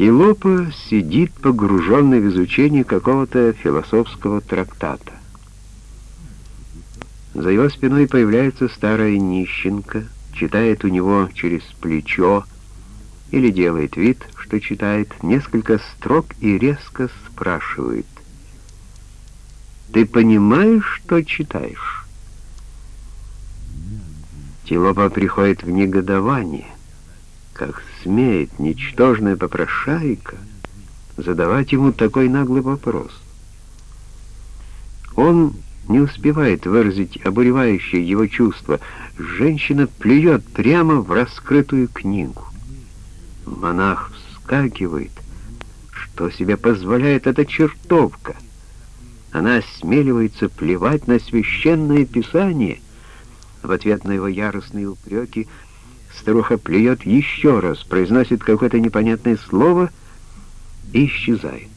Тилопа сидит погруженный в изучение какого-то философского трактата. За его спиной появляется старая нищенка, читает у него через плечо или делает вид, что читает несколько строк и резко спрашивает. «Ты понимаешь, что читаешь?» Тилопа приходит в негодование. Как смеет ничтожная попрошайка задавать ему такой наглый вопрос? Он не успевает выразить обуревающее его чувство. Женщина плюет прямо в раскрытую книгу. Монах вскакивает. Что себе позволяет эта чертовка? Она осмеливается плевать на священное писание. В ответ на его яростные упреки старуха плюет еще раз, произносит какое-то непонятное слово и исчезает.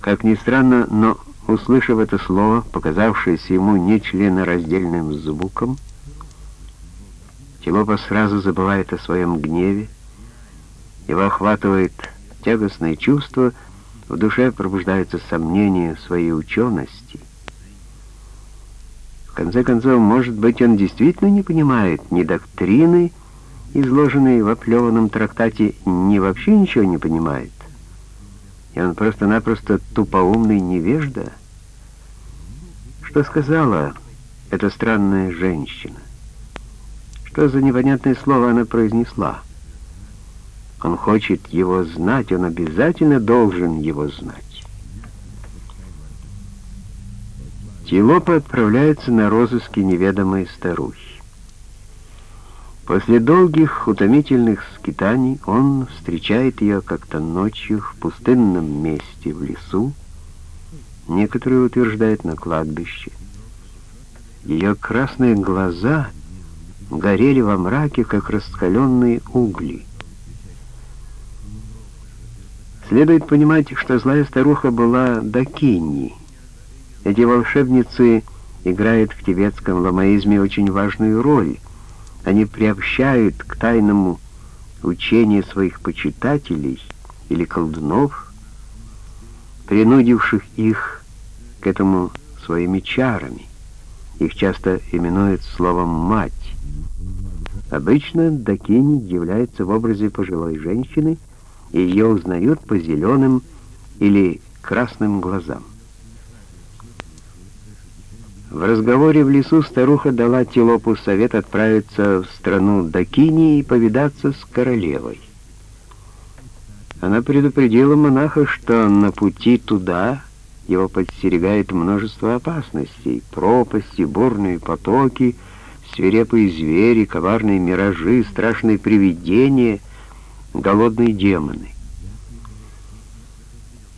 Как ни странно, но, услышав это слово, показавшееся ему нечленораздельным звуком, Тилопа сразу забывает о своем гневе, его охватывает тягостное чувство, в душе пробуждается сомнение в своей учености. В конце концов, может быть, он действительно не понимает ни доктрины, изложенной в оплеванном трактате, ни вообще ничего не понимает и он просто-напросто тупоумный невежда? Что сказала эта странная женщина? Что за непонятное слово она произнесла? Он хочет его знать, он обязательно должен его знать. Тилопа отправляется на розыски неведомой старухи. После долгих утомительных скитаний он встречает ее как-то ночью в пустынном месте в лесу, некоторые утверждают на кладбище. Ее красные глаза горели во мраке, как раскаленные угли. Следует понимать, что злая старуха была Дакини. Эти волшебницы играют в тибетском ламаизме очень важную роль — они приобщают к тайному учению своих почитателей или колдунов, принудивших их к этому своими чарами. Их часто именуют словом «мать». Обычно Дакини является в образе пожилой женщины, и ее узнают по зеленым или красным глазам. В разговоре в лесу старуха дала Тилопу совет отправиться в страну Дакини и повидаться с королевой. Она предупредила монаха, что на пути туда его подстерегает множество опасностей, пропасти, бурные потоки, свирепые звери, коварные миражи, страшные привидения, голодные демоны.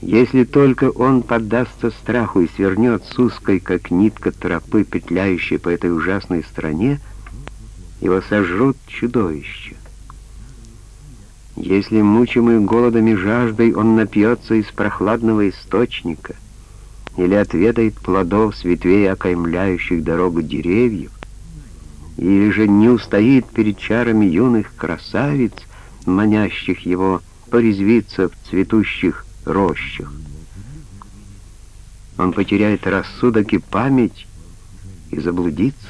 Если только он поддастся страху и свернет с узкой, как нитка тропы, петляющей по этой ужасной стране, его сожрут чудовища. Если, мучимый голодом и жаждой, он напьется из прохладного источника или отведает плодов с ветвей, окаймляющих дорогу деревьев, или же не устоит перед чарами юных красавиц, манящих его порезвиться в цветущих рощах. Он потеряет рассудок и память и заблудится.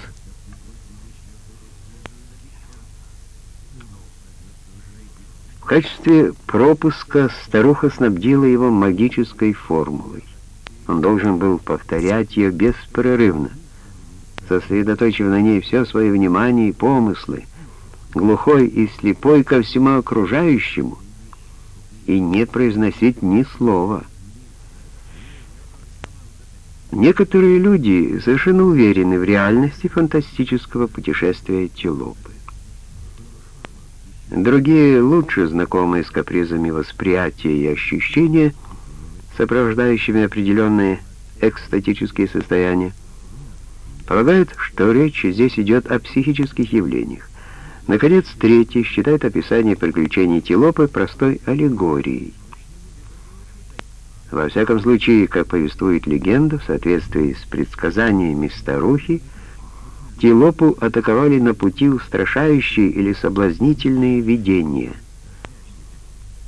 В качестве пропуска старуха снабдила его магической формулой. Он должен был повторять ее беспрерывно, сосредоточив на ней все свое внимание и помыслы, глухой и слепой ко всему окружающему, и не произносить ни слова. Некоторые люди совершенно уверены в реальности фантастического путешествия Тилопы. Другие, лучше знакомые с капризами восприятия и ощущения, сопровождающими определенные экстатические состояния, полагают, что речь здесь идет о психических явлениях. Наконец, третий считает описание приключений Тилопы простой аллегорией. Во всяком случае, как повествует легенда, в соответствии с предсказаниями старухи, Антилопу атаковали на пути устрашающие или соблазнительные видения —